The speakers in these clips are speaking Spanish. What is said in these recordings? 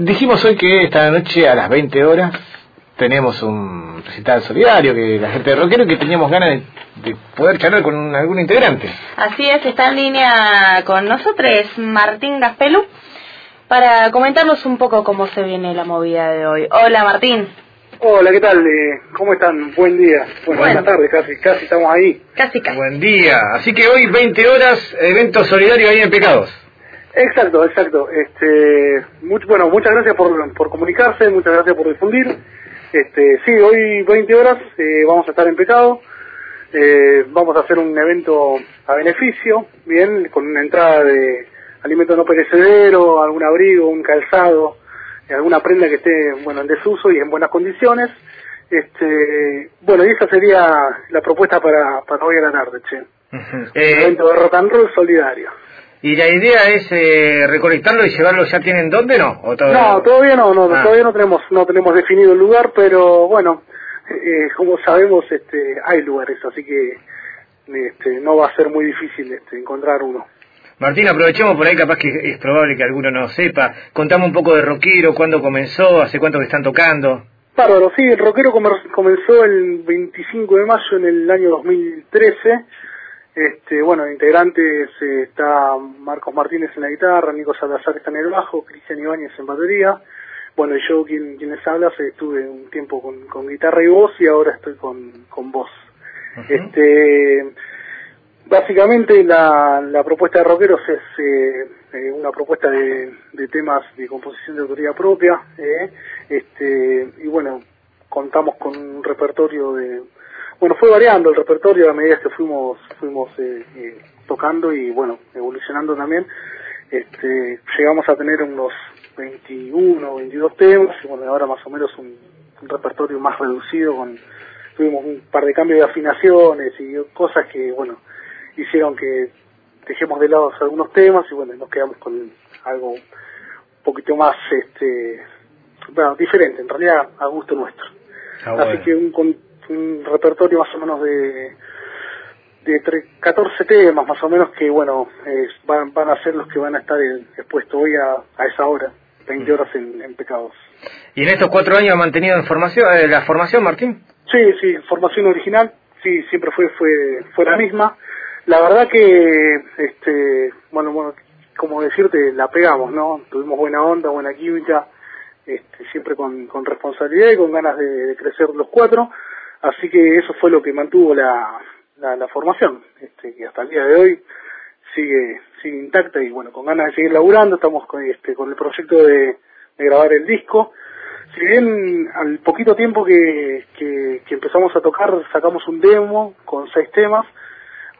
dijimos hoy que esta noche a las 20 horas tenemos un recital solidario que la gente de rockero que teníamos ganas de, poder charlar con algún integrante. Así es, está en línea con nosotros Martín Gaspelu para comentarnos un poco cómo se viene la movida de hoy. Hola Martín. Hola, ¿qué tal? Eh, ¿Cómo están? Buen día. Bueno, buenas tardes, casi, casi estamos ahí. Casi, casi. Buen día. Así que hoy 20 horas, evento solidario ahí en Pecados. Exacto, exacto. Este, bueno, muchas gracias por, por comunicarse, muchas gracias por difundir. Este, sí, hoy 20 horas eh, vamos a estar en Pecado. Eh, vamos a hacer un evento a beneficio, bien, con una entrada de alimento no perecedero, algún abrigo, un calzado, alguna prenda que esté, bueno, en desuso y en buenas condiciones. Este, bueno, y esa sería la propuesta para, para hoy a la tarde, che. Un evento de rock and roll solidario. ¿Y la idea es eh, recolectarlo y llevarlo ya tienen dónde no? ¿O No, todavía no, no ah. todavía no tenemos no tenemos definido el lugar, pero bueno, eh, como sabemos este hay lugares, así que este, no va a ser muy difícil este, encontrar uno. Martín, aprovechemos por ahí, capaz que es probable que alguno no sepa. Contame un poco de Rockero, cuándo comenzó, hace cuánto que están tocando. Bárbaro, sí, el Rockero comenzó el 25 de mayo en el año 2013 este, bueno, integrantes eh, está Marcos Martínez en la guitarra, Nico Salazar está en el bajo, Cristian Ibáñez en batería. Bueno, y yo, quien, quienes hablas, estuve un tiempo con, guitarra y voz y ahora estoy con, con voz. Este, básicamente la, la propuesta de Rockeros es eh, eh, una propuesta de, de, temas de composición de autoría propia. este, y bueno, contamos con un repertorio de bueno, fue variando el repertorio a medida que fuimos fuimos eh, eh, tocando y bueno, evolucionando también. Este, llegamos a tener unos 21 o 22 temas y bueno, ahora más o menos un, repertorio más reducido con tuvimos un par de cambios de afinaciones y cosas que bueno, hicieron que dejemos de lado algunos temas y bueno, nos quedamos con algo un poquito más este bueno, diferente, en realidad a gusto nuestro. Ah, Así que un un repertorio más o menos de de 14 temas más o menos que bueno van, van a ser los que van a estar expuestos hoy a, a esa hora 20 horas en, Pecados. Y en estos cuatro años ha mantenido en formación eh, la formación Martín sí sí formación original sí siempre fue fue fue la misma. La verdad que este bueno bueno como decirte la pegamos no tuvimos buena onda buena química este, siempre con, con responsabilidad y con ganas de crecer los cuatro Así que eso fue lo que mantuvo la, la, formación, este, que hasta el día de hoy sigue, sigue intacta y bueno, con ganas de seguir laburando, estamos con, este, con el proyecto de, grabar el disco. Si bien al poquito tiempo que, que, empezamos a tocar sacamos un demo con seis temas,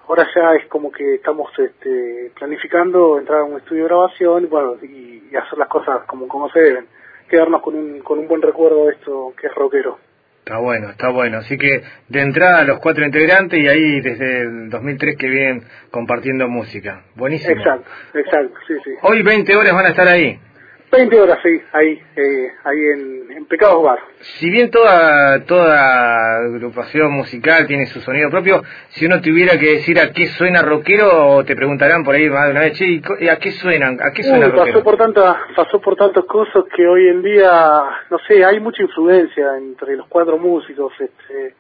ahora ya es como que estamos este, planificando entrar a un estudio de grabación bueno, y, y hacer las cosas como, como se deben, quedarnos con un, con un buen recuerdo de esto que es rockero. Está bueno, está bueno. Así que de entrada los cuatro integrantes y ahí desde el 2003 que vienen compartiendo música. Buenísimo. Exacto, exacto, sí, sí. Hoy 20 horas van a estar ahí. 20 horas, sí, ahí, eh, ahí en, en Pecados Bar. Si bien toda, toda agrupación musical tiene su sonido propio, si uno tuviera que decir a qué suena rockero, te preguntarán por ahí más de una vez, che, ¿a qué suenan? ¿A qué suena rockero? Pasó por, tanta, pasó por tantas cosas que hoy en día, no sé, hay mucha influencia entre los cuatro músicos, este,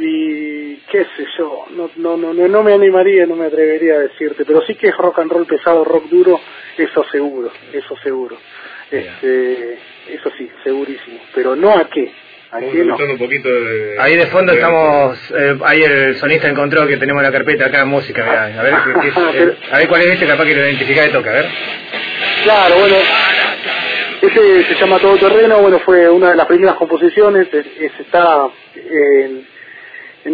y qué sé yo, no, no, no, no me animaría, no me atrevería a decirte, pero sí que es rock and roll pesado, rock duro, eso seguro, eso seguro. Este, eso sí, segurísimo, pero no a qué. ¿A qué no? Ahí de fondo estamos, eh, ahí el sonista encontró que tenemos la carpeta acá, música, a ver, eh, a ver cuál es este, capaz que lo identifica de toca, a ver. Claro, bueno, ese se llama Todo Terreno, bueno, fue una de las primeras composiciones, está en en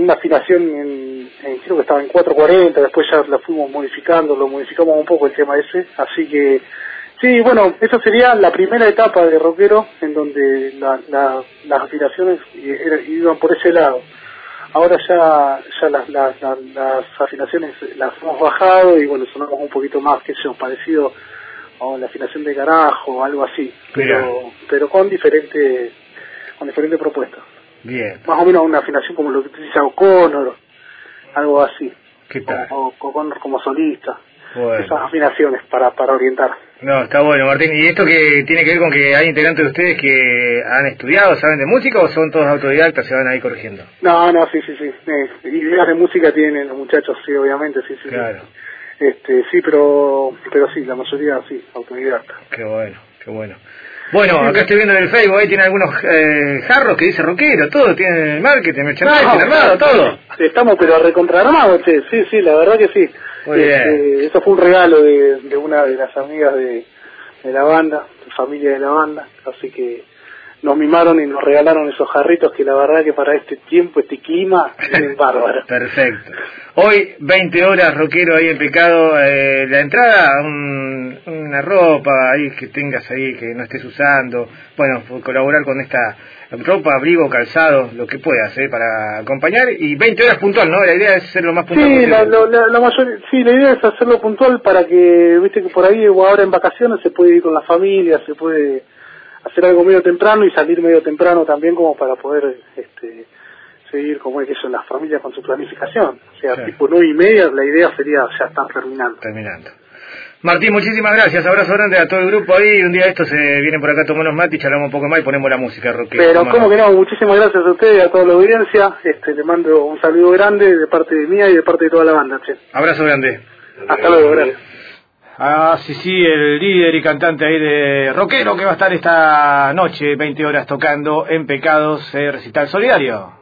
una afinación, en, creo que estaba en 440, después ya la fuimos modificando, lo modificamos un poco el tema ese, así que sí, bueno, esa sería la primera etapa de rockero en donde las afinaciones iban por ese lado. Ahora ya, ya las, las, las, afinaciones las hemos bajado y bueno, sonamos un poquito más, que sea parecido a la afinación de carajo, algo así, pero, pero con diferentes, con diferentes propuestas. Bien. Más o menos una afinación como lo que utiliza O'Connor, algo así. ¿Qué tal? O, O'Connor como solista. Esas afinaciones para, para orientar. No, está bueno, Martín. ¿Y esto que tiene que ver con que hay integrantes de ustedes que han estudiado, saben de música o son todos autodidactas, se van ahí corrigiendo? No, no, sí, sí, sí. Eh, ideas de música tienen los muchachos, sí, obviamente, sí, sí. Claro. Este, sí, pero, pero sí, la mayoría sí, autodidacta. Qué bueno, qué bueno. Bueno, acá estoy viendo en el Facebook, ahí tiene algunos eh, jarros que dice rockero, todo, tiene el marketing, el merchandising, armado, todo. Estamos pero recontraarmados, che, sí, sí, la verdad que sí. Muy bien. Este, eso fue un regalo de, de una de las amigas de, de la banda, de familia de la banda, así que nos mimaron y nos regalaron esos jarritos que la verdad que para este tiempo, este clima, es bárbaro. Perfecto. Hoy, 20 horas, rockero ahí en pecado. Eh, la entrada, un- una ropa ahí que tengas ahí que no estés usando. Bueno, colaborar con esta ropa, abrigo, calzado, lo que puedas, eh, para acompañar. Y 20 horas puntual, ¿no? La idea es ser lo más puntual Sí, posible. la, la, la- la mayor- sí, la idea es hacerlo puntual para que, viste que por ahí o ahora en vacaciones se puede ir con la familia, se puede hacer algo medio temprano y salir medio temprano también como para poder este, seguir como es eso en las familias con su planificación. O sea, Claro. tipo nueve y media la idea sería ya estar terminando. Terminando. Martín, muchísimas gracias. Abrazo grande a todo el grupo ahí. Un día de estos se vienen por acá a tomarnos mate y charlamos un poco más y ponemos la música rockera. Pero ¿Cómo como que no, muchísimas gracias a ustedes y a toda la audiencia. Este, le mando un saludo grande de parte de mía y de parte de toda la banda. che. Abrazo grande. Hasta luego, gracias. Ah, sí, sí, el líder y cantante ahí de rockero que va a estar esta noche, 20 horas tocando en Pecados, eh, recital solidario.